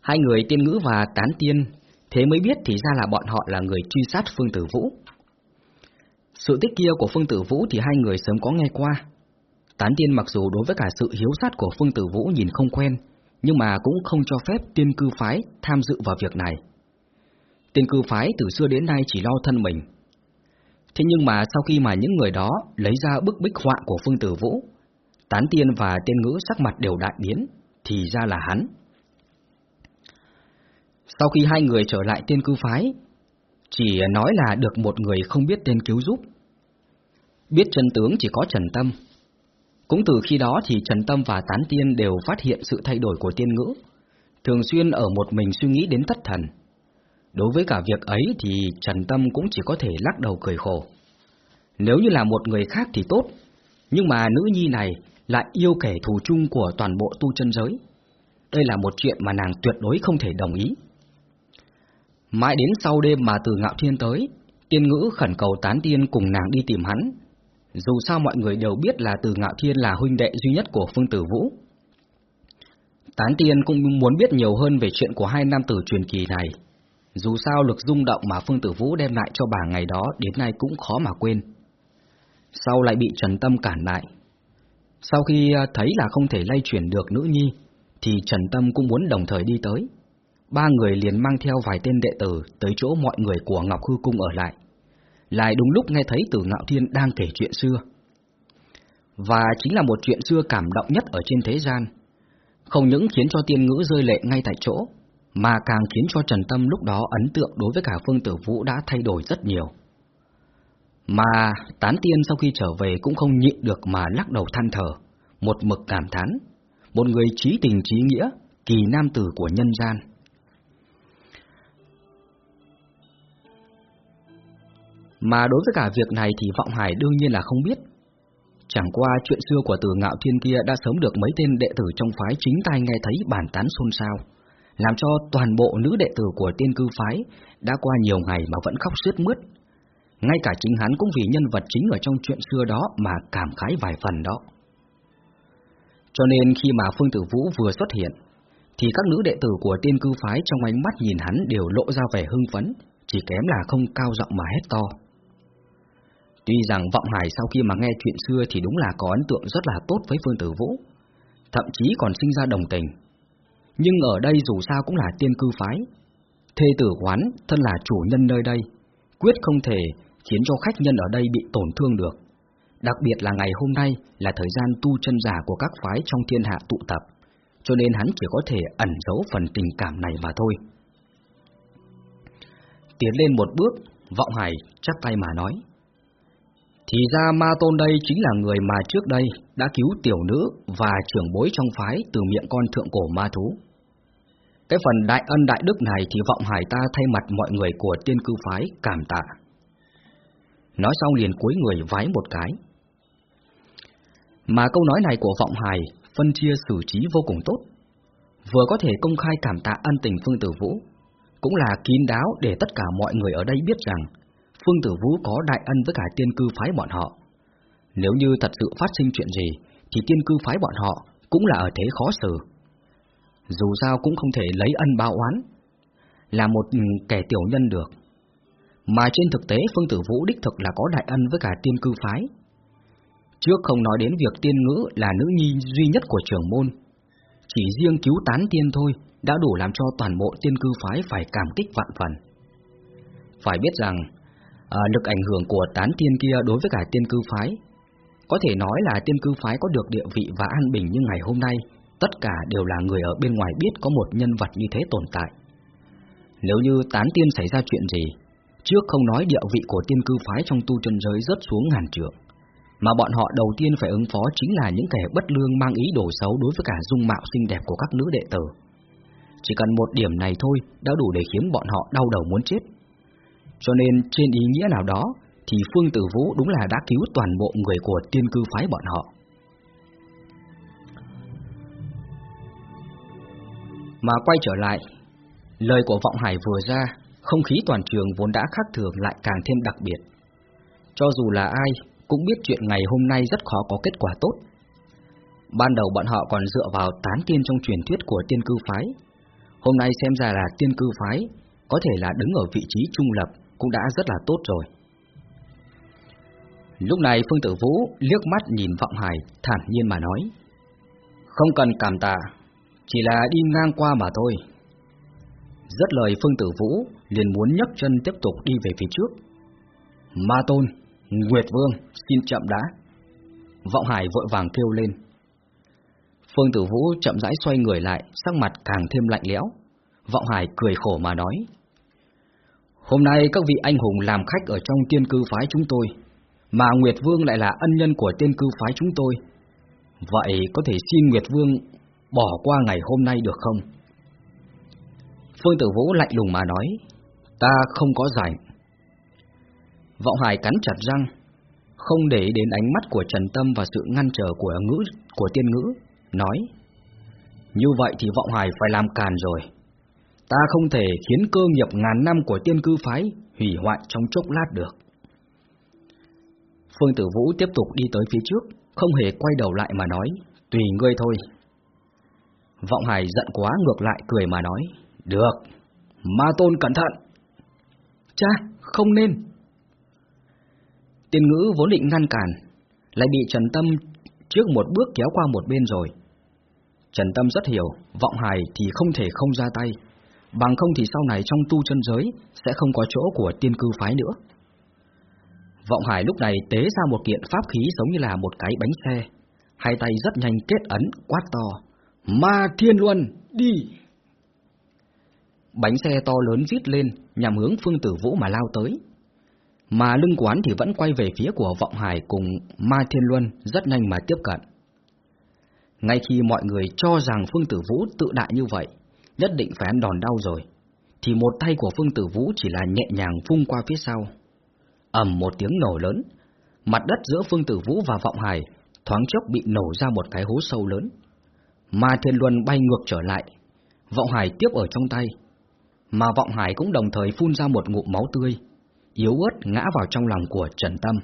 Hai người tiên ngữ và tán tiên, thế mới biết thì ra là bọn họ là người truy sát Phương Tử Vũ. Sự tích kia của Phương Tử Vũ thì hai người sớm có nghe qua, Tán tiên mặc dù đối với cả sự hiếu sát của Phương Tử Vũ nhìn không quen, nhưng mà cũng không cho phép tiên cư phái tham dự vào việc này. Tiên cư phái từ xưa đến nay chỉ lo thân mình. Thế nhưng mà sau khi mà những người đó lấy ra bức bích họa của Phương Tử Vũ, Tán tiên và tiên ngữ sắc mặt đều đại biến, thì ra là hắn. Sau khi hai người trở lại tiên cư phái, chỉ nói là được một người không biết tên cứu giúp. Biết chân tướng chỉ có Trần Tâm, cũng từ khi đó thì Trần Tâm và Tán Tiên đều phát hiện sự thay đổi của tiên ngữ, thường xuyên ở một mình suy nghĩ đến thất thần. Đối với cả việc ấy thì Trần Tâm cũng chỉ có thể lắc đầu cười khổ. Nếu như là một người khác thì tốt, nhưng mà nữ nhi này lại yêu kẻ thù chung của toàn bộ tu chân giới. Đây là một chuyện mà nàng tuyệt đối không thể đồng ý. Mãi đến sau đêm mà từ ngạo thiên tới, Tiên ngữ khẩn cầu tán tiên cùng nàng đi tìm hắn. Dù sao mọi người đều biết là từ ngạo thiên là huynh đệ duy nhất của Phương Tử Vũ. Tán tiên cũng muốn biết nhiều hơn về chuyện của hai nam tử truyền kỳ này. Dù sao lực rung động mà Phương Tử Vũ đem lại cho bà ngày đó đến nay cũng khó mà quên. Sau lại bị Trần Tâm cản lại. Sau khi à, thấy là không thể lay chuyển được nữ nhi, thì Trần Tâm cũng muốn đồng thời đi tới. Ba người liền mang theo vài tên đệ tử tới chỗ mọi người của Ngọc Hư Cung ở lại. Lại đúng lúc nghe thấy Tử Ngạo Thiên đang kể chuyện xưa. Và chính là một chuyện xưa cảm động nhất ở trên thế gian. Không những khiến cho tiên ngữ rơi lệ ngay tại chỗ, mà càng khiến cho Trần Tâm lúc đó ấn tượng đối với cả Phương Tử Vũ đã thay đổi rất nhiều. Mà tán tiên sau khi trở về cũng không nhịn được mà lắc đầu than thở, một mực cảm thán, một người trí tình trí nghĩa, kỳ nam tử của nhân gian. Mà đối với cả việc này thì Vọng Hải đương nhiên là không biết. Chẳng qua chuyện xưa của từ ngạo thiên kia đã sớm được mấy tên đệ tử trong phái chính tay nghe thấy bản tán xôn xao, làm cho toàn bộ nữ đệ tử của tiên cư phái đã qua nhiều ngày mà vẫn khóc sướt mướt. Ngay cả chính hắn cũng vì nhân vật chính ở trong chuyện xưa đó mà cảm khái vài phần đó. Cho nên khi mà Phương Tử Vũ vừa xuất hiện, thì các nữ đệ tử của tiên cư phái trong ánh mắt nhìn hắn đều lộ ra vẻ hưng phấn, chỉ kém là không cao giọng mà hét to. Tuy rằng Vọng Hải sau khi mà nghe chuyện xưa thì đúng là có ấn tượng rất là tốt với Phương Tử Vũ, thậm chí còn sinh ra đồng tình. Nhưng ở đây dù sao cũng là tiên cư phái, thê tử quán thân là chủ nhân nơi đây, quyết không thể khiến cho khách nhân ở đây bị tổn thương được. Đặc biệt là ngày hôm nay là thời gian tu chân giả của các phái trong thiên hạ tụ tập, cho nên hắn chỉ có thể ẩn giấu phần tình cảm này mà thôi. Tiến lên một bước, Vọng Hải chắp tay mà nói. Thì ra ma tôn đây chính là người mà trước đây đã cứu tiểu nữ và trưởng bối trong phái từ miệng con thượng cổ ma thú. Cái phần đại ân đại đức này thì vọng hải ta thay mặt mọi người của tiên cư phái cảm tạ. Nói xong liền cúi người vái một cái. Mà câu nói này của vọng hải phân chia xử trí vô cùng tốt. Vừa có thể công khai cảm tạ ân tình Phương Tử Vũ, cũng là kín đáo để tất cả mọi người ở đây biết rằng Phương Tử Vũ có đại ân với cả tiên cư phái bọn họ. Nếu như thật sự phát sinh chuyện gì, thì tiên cư phái bọn họ cũng là ở thế khó xử. Dù sao cũng không thể lấy ân báo oán, là một ừ, kẻ tiểu nhân được. Mà trên thực tế Phương Tử Vũ đích thực là có đại ân với cả tiên cư phái. Trước không nói đến việc tiên ngữ là nữ nhi duy nhất của trưởng môn, chỉ riêng cứu tán tiên thôi đã đủ làm cho toàn bộ tiên cư phái phải cảm kích vạn phần. Phải biết rằng, à, lực ảnh hưởng của tán tiên kia đối với cả tiên cư phái. Có thể nói là tiên cư phái có được địa vị và an bình như ngày hôm nay, tất cả đều là người ở bên ngoài biết có một nhân vật như thế tồn tại. Nếu như tán tiên xảy ra chuyện gì, trước không nói địa vị của tiên cư phái trong tu chân giới rớt xuống ngàn trượng, mà bọn họ đầu tiên phải ứng phó chính là những kẻ bất lương mang ý đồ xấu đối với cả dung mạo xinh đẹp của các nữ đệ tử. Chỉ cần một điểm này thôi đã đủ để khiến bọn họ đau đầu muốn chết. Cho nên trên ý nghĩa nào đó thì Phương Tử Vũ đúng là đã cứu toàn bộ người của tiên cư phái bọn họ. Mà quay trở lại, lời của Vọng Hải vừa ra, không khí toàn trường vốn đã khác thường lại càng thêm đặc biệt. Cho dù là ai, cũng biết chuyện ngày hôm nay rất khó có kết quả tốt. Ban đầu bọn họ còn dựa vào tán tiên trong truyền thuyết của tiên cư phái. Hôm nay xem ra là tiên cư phái, có thể là đứng ở vị trí trung lập cũng đã rất là tốt rồi. Lúc này Phương Tử Vũ liếc mắt nhìn Vọng Hải, thản nhiên mà nói. Không cần cảm tạ, chỉ là đi ngang qua mà thôi. Rất lời Phương Tử Vũ liền muốn nhấc chân tiếp tục đi về phía trước. Ma Tôn, Nguyệt Vương, xin chậm đã. Vọng Hải vội vàng kêu lên. Phương Tử Vũ chậm rãi xoay người lại, sắc mặt càng thêm lạnh lẽo. Vọng Hải cười khổ mà nói. Hôm nay các vị anh hùng làm khách ở trong tiên cư phái chúng tôi, mà Nguyệt Vương lại là ân nhân của tiên cư phái chúng tôi. Vậy có thể xin Nguyệt Vương bỏ qua ngày hôm nay được không? Phương Tử Vũ lạnh lùng mà nói, ta không có rảnh. Vọng Hải cắn chặt răng, không để đến ánh mắt của Trần Tâm và sự ngăn trở của ngữ của tiên ngữ, nói, như vậy thì Vọng Hải phải làm càn rồi ta không thể khiến cơ nghiệp ngàn năm của tiên cư phái hủy hoại trong chốc lát được. Phương Tử Vũ tiếp tục đi tới phía trước, không hề quay đầu lại mà nói, tùy ngươi thôi. Vọng Hải giận quá ngược lại cười mà nói, được, ma tôn cẩn thận. Cha, không nên. Tiên ngữ vốn định ngăn cản, lại bị Trần Tâm trước một bước kéo qua một bên rồi. Trần Tâm rất hiểu, Vọng Hải thì không thể không ra tay, bằng không thì sau này trong tu chân giới sẽ không có chỗ của tiên cư phái nữa. Vọng Hải lúc này tế ra một kiện pháp khí giống như là một cái bánh xe, hai tay rất nhanh kết ấn, quát to. Ma Thiên Luân, đi! Bánh xe to lớn vít lên, nhằm hướng Phương Tử Vũ mà lao tới. Mà lưng quán thì vẫn quay về phía của Vọng Hải cùng Ma Thiên Luân rất nhanh mà tiếp cận. Ngay khi mọi người cho rằng Phương Tử Vũ tự đại như vậy, nhất định phải ăn đòn đau rồi, thì một tay của Phương Tử Vũ chỉ là nhẹ nhàng phun qua phía sau. ầm một tiếng nổ lớn, mặt đất giữa Phương Tử Vũ và Vọng Hải thoáng chốc bị nổ ra một cái hố sâu lớn. Ma Thiên Luân bay ngược trở lại, Vọng Hải tiếp ở trong tay, mà Vọng Hải cũng đồng thời phun ra một ngụm máu tươi, yếu ớt ngã vào trong lòng của Trần Tâm.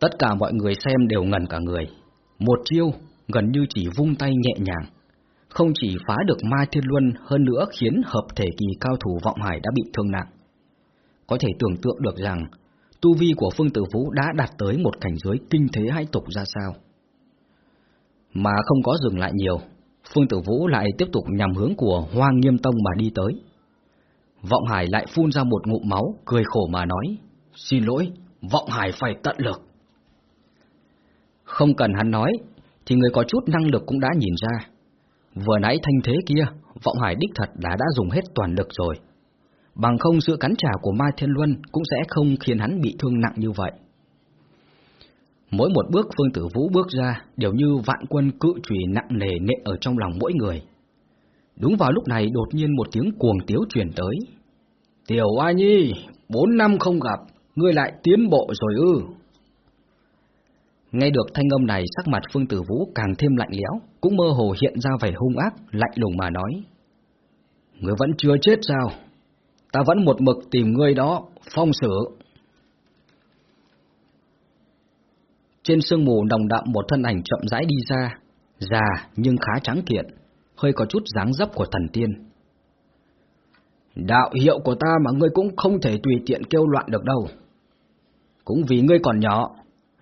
Tất cả mọi người xem đều ngẩn cả người, một chiêu gần như chỉ vung tay nhẹ nhàng, không chỉ phá được Ma Thiên Luân hơn nữa khiến hợp thể kỳ cao thủ Vọng Hải đã bị thương nặng. Có thể tưởng tượng được rằng tu vi của Phương Tử Vũ đã đạt tới một cảnh giới kinh thế hãi tục ra sao. Mà không có dừng lại nhiều, Phương Tử Vũ lại tiếp tục nhằm hướng của Hoang Nghiêm Tông mà đi tới. Vọng Hải lại phun ra một ngụm máu, cười khổ mà nói, xin lỗi, Vọng Hải phải tận lực. Không cần hắn nói, thì người có chút năng lực cũng đã nhìn ra. Vừa nãy thanh thế kia, Vọng Hải đích thật đã đã dùng hết toàn lực rồi. Bằng không sự cắn trả của mai Thiên Luân cũng sẽ không khiến hắn bị thương nặng như vậy. Mỗi một bước Phương Tử Vũ bước ra đều như vạn quân cự trùy nặng nề nện ở trong lòng mỗi người. Đúng vào lúc này đột nhiên một tiếng cuồng tiếu truyền tới. Tiểu A Nhi, bốn năm không gặp, ngươi lại tiến bộ rồi ư. Nghe được thanh âm này sắc mặt Phương Tử Vũ càng thêm lạnh lẽo, cũng mơ hồ hiện ra vẻ hung ác, lạnh lùng mà nói. Ngươi vẫn chưa chết sao? Ta vẫn một mực tìm ngươi đó, phong sử. Trên sương mù đồng đậm một thân ảnh chậm rãi đi ra, già nhưng khá trắng kiện, hơi có chút dáng dấp của thần tiên. Đạo hiệu của ta mà ngươi cũng không thể tùy tiện kêu loạn được đâu. Cũng vì ngươi còn nhỏ,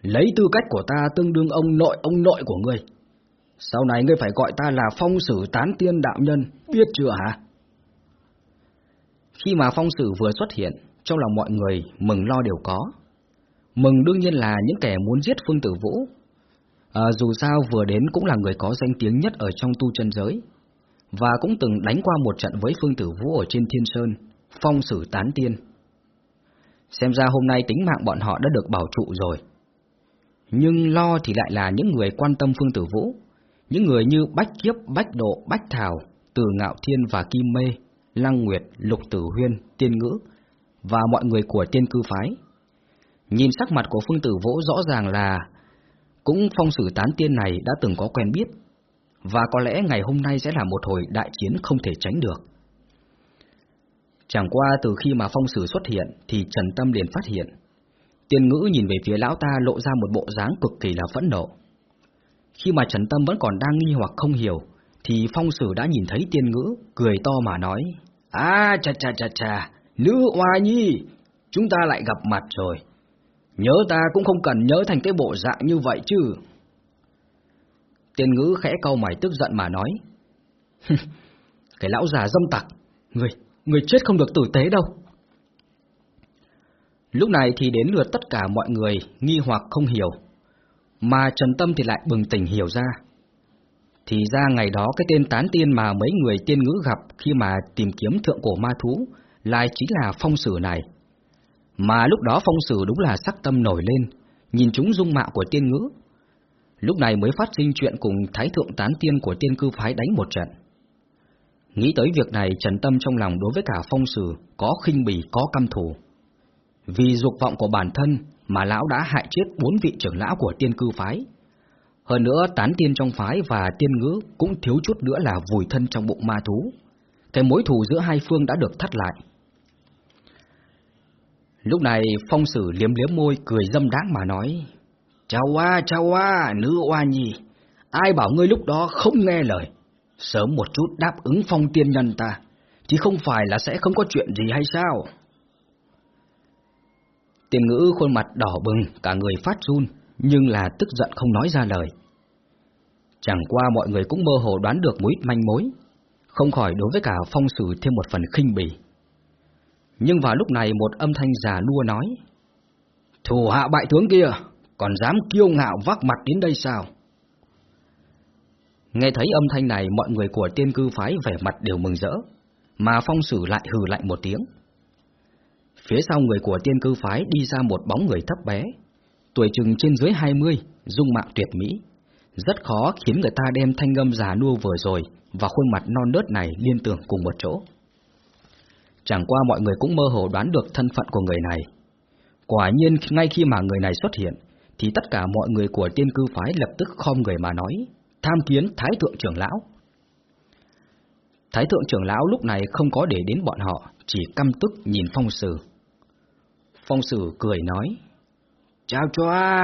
lấy tư cách của ta tương đương ông nội ông nội của ngươi. Sau này ngươi phải gọi ta là phong sử tán tiên đạo nhân, biết chưa hả? Khi mà phong sử vừa xuất hiện, trong lòng mọi người mừng lo đều có. Mừng đương nhiên là những kẻ muốn giết Phương Tử Vũ. À, dù sao vừa đến cũng là người có danh tiếng nhất ở trong tu chân giới, và cũng từng đánh qua một trận với Phương Tử Vũ ở trên Thiên Sơn, phong sử tán tiên. Xem ra hôm nay tính mạng bọn họ đã được bảo trụ rồi. Nhưng lo thì lại là những người quan tâm Phương Tử Vũ, những người như Bách Kiếp, Bách Độ, Bách Thảo, Từ Ngạo Thiên và Kim Mê, Lăng Nguyệt, Lục Tử Huyên, Tiên Ngữ và mọi người của tiên cư phái. Nhìn sắc mặt của Phương Tử Vũ rõ ràng là cũng phong sử tán tiên này đã từng có quen biết, và có lẽ ngày hôm nay sẽ là một hồi đại chiến không thể tránh được. Chẳng qua từ khi mà phong sử xuất hiện thì Trần Tâm liền phát hiện. Tiên ngữ nhìn về phía lão ta lộ ra một bộ dáng cực kỳ là phẫn nộ. Khi mà Trần Tâm vẫn còn đang nghi hoặc không hiểu, thì phong sử đã nhìn thấy tiên ngữ, cười to mà nói. À chà chà chà chà, nữ hoa nhi, chúng ta lại gặp mặt rồi. Nhớ ta cũng không cần nhớ thành cái bộ dạng như vậy chứ. Tiên ngữ khẽ cau mày tức giận mà nói. cái lão già dâm tặc, người, người chết không được tử tế đâu. Lúc này thì đến lượt tất cả mọi người nghi hoặc không hiểu, mà Trần Tâm thì lại bừng tỉnh hiểu ra. Thì ra ngày đó cái tên tán tiên mà mấy người tiên ngữ gặp khi mà tìm kiếm thượng cổ ma thú lại chính là phong sử này. Mà lúc đó phong sử đúng là sắc tâm nổi lên, nhìn chúng dung mạo của tiên ngữ. Lúc này mới phát sinh chuyện cùng thái thượng tán tiên của tiên cư phái đánh một trận. Nghĩ tới việc này trần tâm trong lòng đối với cả phong sử có khinh bỉ có căm thù. Vì dục vọng của bản thân mà lão đã hại chết bốn vị trưởng lão của tiên cư phái. Hơn nữa tán tiên trong phái và tiên ngữ cũng thiếu chút nữa là vùi thân trong bụng ma thú. Cái mối thù giữa hai phương đã được thắt lại. Lúc này phong sử liếm liếm môi cười dâm đáng mà nói Chào oa, chào oa nữ oa nhi Ai bảo ngươi lúc đó không nghe lời Sớm một chút đáp ứng phong tiên nhân ta Thì không phải là sẽ không có chuyện gì hay sao Tiền ngữ khuôn mặt đỏ bừng, Cả người phát run, Nhưng là tức giận không nói ra lời. Chẳng qua mọi người cũng mơ hồ đoán được một ít manh mối, Không khỏi đối với cả phong sử thêm một phần khinh bỉ. Nhưng vào lúc này một âm thanh già lua nói, Thủ hạ bại tướng kia, Còn dám kiêu ngạo vác mặt đến đây sao? Nghe thấy âm thanh này, mọi người của tiên cư phái vẻ mặt đều mừng rỡ, Mà phong sử lại hừ lạnh một tiếng. Phía sau người của tiên cư phái đi ra một bóng người thấp bé Tuổi chừng trên dưới 20, dung mạo tuyệt mỹ Rất khó khiến người ta đem thanh âm già nua vừa rồi Và khuôn mặt non nớt này liên tưởng cùng một chỗ Chẳng qua mọi người cũng mơ hồ đoán được thân phận của người này Quả nhiên ngay khi mà người này xuất hiện Thì tất cả mọi người của tiên cư phái lập tức khom người mà nói tham kiến Thái Thượng trưởng lão. Thái Thượng trưởng lão lúc này không có để đến bọn họ, chỉ căm tức nhìn phong sử. Phong sử cười nói, Chào cho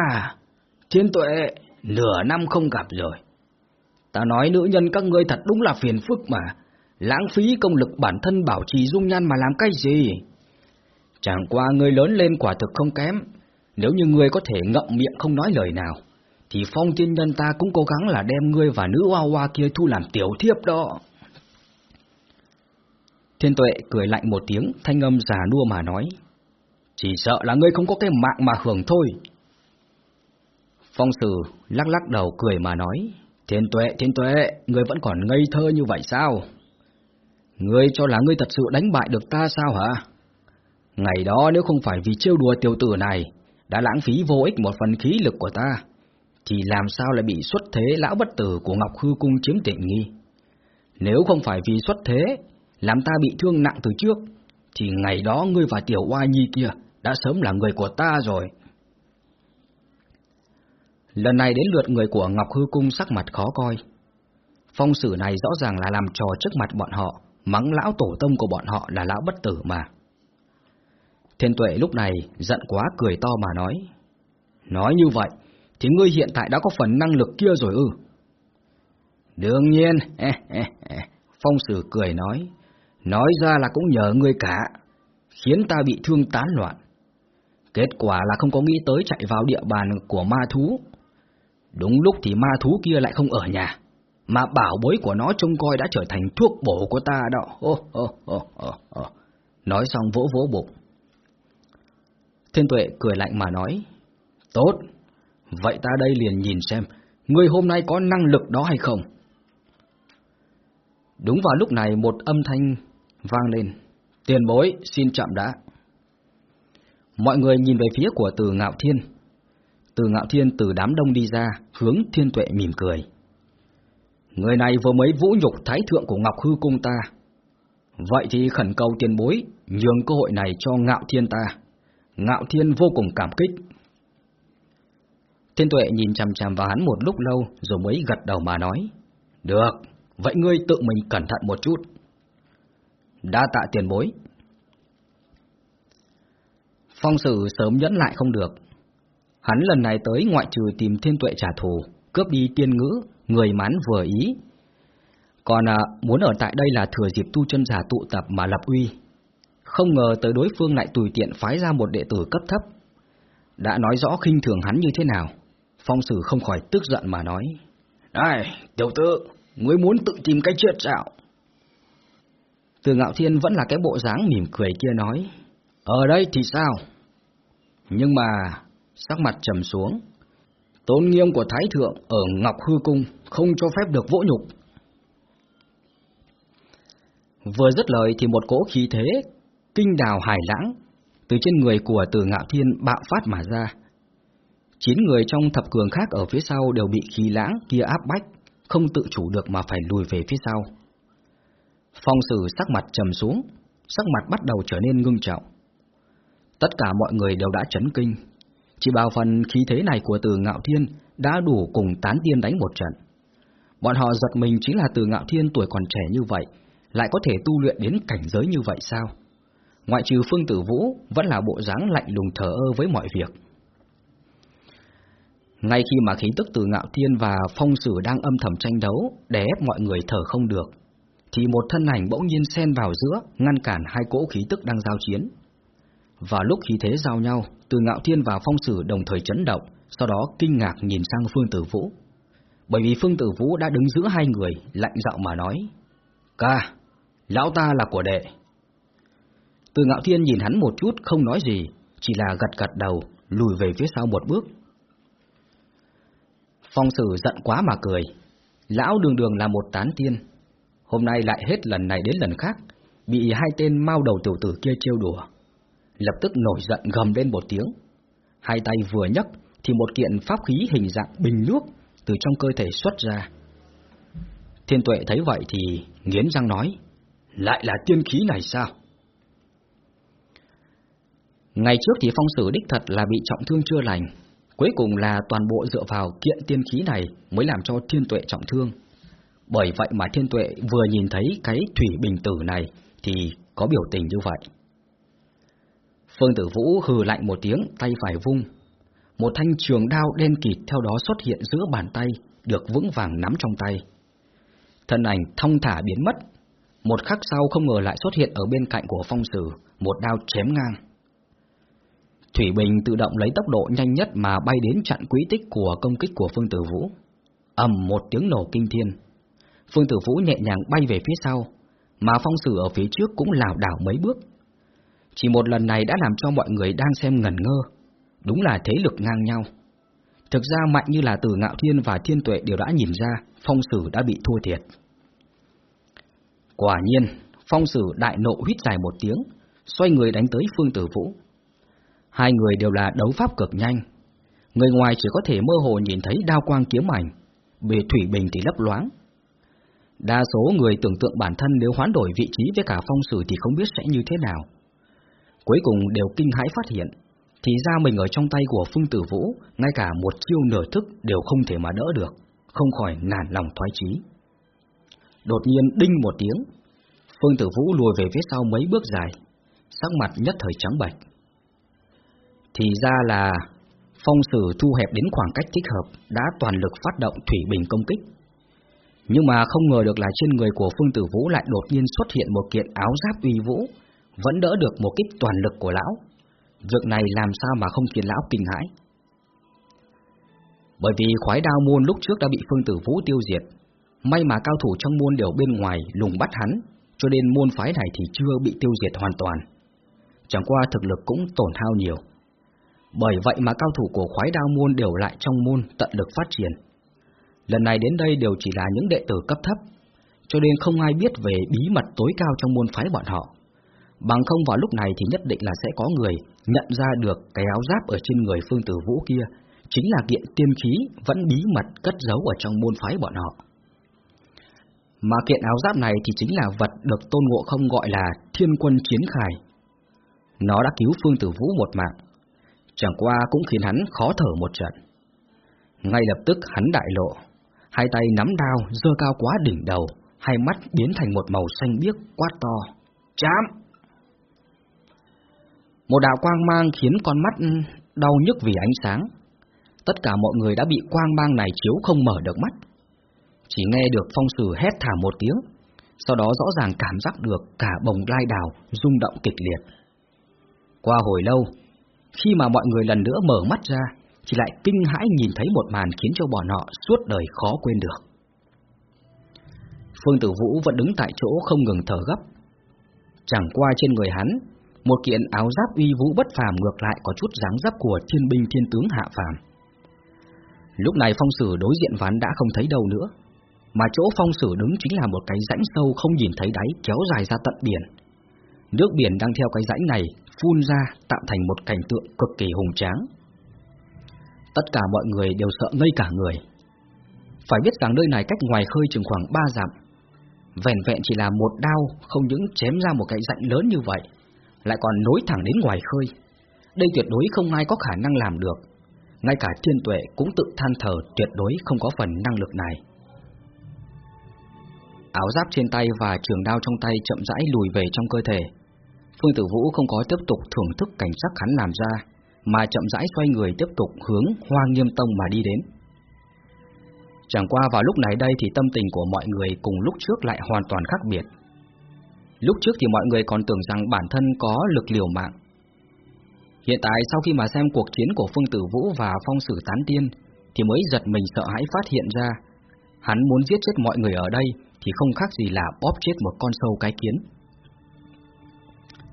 thiên tuệ, nửa năm không gặp rồi. Ta nói nữ nhân các ngươi thật đúng là phiền phức mà, lãng phí công lực bản thân bảo trì dung nhan mà làm cái gì. Chẳng qua ngươi lớn lên quả thực không kém, nếu như ngươi có thể ngậm miệng không nói lời nào, thì phong tiên nhân ta cũng cố gắng là đem ngươi và nữ hoa hoa kia thu làm tiểu thiếp đó. Thiên tuệ cười lạnh một tiếng, thanh âm già nua mà nói. Chỉ sợ là ngươi không có cái mạng mà hưởng thôi. Phong sử lắc lắc đầu cười mà nói. Thiên tuệ, thiên tuệ, ngươi vẫn còn ngây thơ như vậy sao? Ngươi cho là ngươi thật sự đánh bại được ta sao hả? Ngày đó nếu không phải vì trêu đùa tiểu tử này, đã lãng phí vô ích một phần khí lực của ta, thì làm sao lại bị xuất thế lão bất tử của Ngọc Hư Cung chiếm tiện nghi? Nếu không phải vì xuất thế, làm ta bị thương nặng từ trước, thì ngày đó ngươi và tiểu oa nhi kia đã sớm là người của ta rồi. Lần này đến lượt người của Ngọc Hư Cung sắc mặt khó coi. Phong sử này rõ ràng là làm trò trước mặt bọn họ, mắng lão tổ tông của bọn họ là lão bất tử mà. Thiên tuệ lúc này giận quá cười to mà nói. Nói như vậy, thì ngươi hiện tại đã có phần năng lực kia rồi ư? Đương nhiên, Phong Sử cười nói, nói ra là cũng nhờ ngươi cả, khiến ta bị thương tán loạn. Kết quả là không có nghĩ tới chạy vào địa bàn của ma thú. Đúng lúc thì ma thú kia lại không ở nhà, mà bảo bối của nó trông coi đã trở thành thuốc bổ của ta đó. Oh, oh, oh, oh, oh. Nói xong vỗ vỗ bụng. Thiên tuệ cười lạnh mà nói, tốt, Vậy ta đây liền nhìn xem, ngươi hôm nay có năng lực đó hay không? Đúng vào lúc này một âm thanh vang lên. Tiền bối, xin chậm đã. Mọi người nhìn về phía của từ Ngạo Thiên. Từ Ngạo Thiên từ đám đông đi ra, hướng Thiên Tuệ mỉm cười. Người này vừa mới vũ nhục thái thượng của Ngọc Hư Cung ta. Vậy thì khẩn cầu tiền bối, nhường cơ hội này cho Ngạo Thiên ta. Ngạo Thiên vô cùng cảm kích. Thiên tuệ nhìn chằm chằm vào hắn một lúc lâu rồi mới gật đầu mà nói. Được, vậy ngươi tự mình cẩn thận một chút. Đa tạ tiền bối. Phong sử sớm nhẫn lại không được. Hắn lần này tới ngoại trừ tìm thiên tuệ trả thù, cướp đi tiên ngữ, người mán vừa ý. Còn à, muốn ở tại đây là thừa dịp tu chân giả tụ tập mà lập uy. Không ngờ tới đối phương lại tùy tiện phái ra một đệ tử cấp thấp. Đã nói rõ khinh thường hắn như thế nào. Phong sử không khỏi tức giận mà nói. Này, tiểu tử, ngươi muốn tự tìm cái chết sao? Từ ngạo thiên vẫn là cái bộ dáng mỉm cười kia nói. Ở đây thì sao? Nhưng mà, sắc mặt trầm xuống. Tôn nghiêm của Thái Thượng ở Ngọc Hư Cung không cho phép được vỗ nhục. Vừa dứt lời thì một cỗ khí thế, kinh đào hải lãng, từ trên người của từ ngạo thiên bạo phát mà ra, Chín người trong thập cường khác ở phía sau đều bị khí lãng kia áp bách, không tự chủ được mà phải lùi về phía sau. Phong sử sắc mặt trầm xuống, sắc mặt bắt đầu trở nên ngưng trọng. Tất cả mọi người đều đã chấn kinh. Chỉ bao phần khí thế này của từ Ngạo Thiên đã đủ cùng tán tiên đánh một trận. Bọn họ giật mình chính là từ Ngạo Thiên tuổi còn trẻ như vậy, lại có thể tu luyện đến cảnh giới như vậy sao? Ngoại trừ Phương Tử Vũ vẫn là bộ dáng lạnh lùng thờ ơ với mọi việc. Ngay khi mà khí tức từ Ngạo Thiên và Phong Sử đang âm thầm tranh đấu, để ép mọi người thở không được, thì một thân ảnh bỗng nhiên xen vào giữa, ngăn cản hai cỗ khí tức đang giao chiến. Và lúc khí thế giao nhau, từ Ngạo Thiên và Phong Sử đồng thời chấn động, sau đó kinh ngạc nhìn sang Phương Tử Vũ. Bởi vì Phương Tử Vũ đã đứng giữa hai người, lạnh giọng mà nói, Ca, lão ta là của đệ. Từ Ngạo Thiên nhìn hắn một chút không nói gì, chỉ là gật gật đầu, lùi về phía sau một bước. Phong Sử giận quá mà cười, lão đường đường là một tán tiên, hôm nay lại hết lần này đến lần khác, bị hai tên mau đầu tiểu tử kia trêu đùa. Lập tức nổi giận gầm lên một tiếng, hai tay vừa nhấc thì một kiện pháp khí hình dạng bình nước từ trong cơ thể xuất ra. Thiên tuệ thấy vậy thì nghiến răng nói, lại là tiên khí này sao? Ngày trước thì phong sử đích thật là bị trọng thương chưa lành, cuối cùng là toàn bộ dựa vào kiện tiên khí này mới làm cho thiên tuệ trọng thương. Bởi vậy mà thiên tuệ vừa nhìn thấy cái thủy bình tử này thì có biểu tình như vậy. Phương tử vũ hừ lạnh một tiếng, tay phải vung. Một thanh trường đao đen kịt theo đó xuất hiện giữa bàn tay, được vững vàng nắm trong tay. Thân ảnh thong thả biến mất. Một khắc sau không ngờ lại xuất hiện ở bên cạnh của phong sử, một đao chém ngang. Thủy Bình tự động lấy tốc độ nhanh nhất mà bay đến chặn quỹ tích của công kích của Phương Tử Vũ. ầm một tiếng nổ kinh thiên. Phương Tử Vũ nhẹ nhàng bay về phía sau, mà phong sử ở phía trước cũng lảo đảo mấy bước. Chỉ một lần này đã làm cho mọi người đang xem ngẩn ngơ. Đúng là thế lực ngang nhau. Thực ra mạnh như là từ Ngạo Thiên và Thiên Tuệ đều đã nhìn ra phong sử đã bị thua thiệt. Quả nhiên, phong sử đại nộ huyết dài một tiếng, xoay người đánh tới Phương Tử Vũ. Hai người đều là đấu pháp cực nhanh. Người ngoài chỉ có thể mơ hồ nhìn thấy đao quang kiếm ảnh, bề thủy bình thì lấp loáng. Đa số người tưởng tượng bản thân nếu hoán đổi vị trí với cả phong sử thì không biết sẽ như thế nào. Cuối cùng đều kinh hãi phát hiện, thì ra mình ở trong tay của Phương Tử Vũ, ngay cả một chiêu nửa thức đều không thể mà đỡ được, không khỏi nản lòng thoái chí. Đột nhiên đinh một tiếng, Phương Tử Vũ lùi về phía sau mấy bước dài, sắc mặt nhất thời trắng bệch. Thì ra là phong sử thu hẹp đến khoảng cách thích hợp đã toàn lực phát động thủy bình công kích. Nhưng mà không ngờ được là trên người của Phương Tử Vũ lại đột nhiên xuất hiện một kiện áo giáp uy vũ, vẫn đỡ được một kích toàn lực của lão. Việc này làm sao mà không khiến lão kinh hãi. Bởi vì khoái đao môn lúc trước đã bị Phương Tử Vũ tiêu diệt, may mà cao thủ trong môn đều bên ngoài lùng bắt hắn, cho nên môn phái này thì chưa bị tiêu diệt hoàn toàn. Chẳng qua thực lực cũng tổn hao nhiều. Bởi vậy mà cao thủ của khoái đao môn đều lại trong môn tận lực phát triển. Lần này đến đây đều chỉ là những đệ tử cấp thấp, cho nên không ai biết về bí mật tối cao trong môn phái bọn họ. Bằng không vào lúc này thì nhất định là sẽ có người nhận ra được cái áo giáp ở trên người Phương Tử Vũ kia, chính là kiện tiên khí vẫn bí mật cất giấu ở trong môn phái bọn họ. Mà kiện áo giáp này thì chính là vật được Tôn Ngộ Không gọi là Thiên Quân Chiến Khải. Nó đã cứu Phương Tử Vũ một mạng, chẳng qua cũng khiến hắn khó thở một trận. Ngay lập tức hắn đại lộ, hai tay nắm đao dơ cao quá đỉnh đầu, hai mắt biến thành một màu xanh biếc quát to. Chám! Một đạo quang mang khiến con mắt ừ, đau nhức vì ánh sáng. Tất cả mọi người đã bị quang mang này chiếu không mở được mắt. Chỉ nghe được phong sử hét thả một tiếng, sau đó rõ ràng cảm giác được cả bồng lai đào rung động kịch liệt. Qua hồi lâu, khi mà mọi người lần nữa mở mắt ra, chỉ lại kinh hãi nhìn thấy một màn khiến cho bọn họ suốt đời khó quên được. Phương Tử Vũ vẫn đứng tại chỗ không ngừng thở gấp. Chẳng qua trên người hắn, một kiện áo giáp uy vũ bất phàm ngược lại có chút dáng dấp của thiên binh thiên tướng hạ phàm. Lúc này phong sử đối diện ván đã không thấy đâu nữa, mà chỗ phong sử đứng chính là một cái rãnh sâu không nhìn thấy đáy kéo dài ra tận biển. Nước biển đang theo cái rãnh này phun ra tạo thành một cảnh tượng cực kỳ hùng tráng. Tất cả mọi người đều sợ ngây cả người. Phải biết rằng nơi này cách ngoài khơi chừng khoảng ba dặm. Vẹn vẹn chỉ là một đao không những chém ra một cái rãnh lớn như vậy, lại còn nối thẳng đến ngoài khơi. Đây tuyệt đối không ai có khả năng làm được, ngay cả thiên tuệ cũng tự than thở tuyệt đối không có phần năng lực này. Áo giáp trên tay và trường đao trong tay chậm rãi lùi về trong cơ thể. Phương Tử Vũ không có tiếp tục thưởng thức cảnh sắc hắn làm ra, mà chậm rãi xoay người tiếp tục hướng Hoa Nghiêm Tông mà đi đến. Chẳng qua vào lúc này đây thì tâm tình của mọi người cùng lúc trước lại hoàn toàn khác biệt. Lúc trước thì mọi người còn tưởng rằng bản thân có lực liều mạng. Hiện tại sau khi mà xem cuộc chiến của Phương Tử Vũ và Phong Sử Tán Tiên, thì mới giật mình sợ hãi phát hiện ra, hắn muốn giết chết mọi người ở đây thì không khác gì là bóp chết một con sâu cái kiến.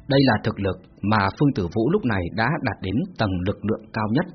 Đây là thực lực mà Phương Tử Vũ lúc này đã đạt đến tầng lực lượng cao nhất.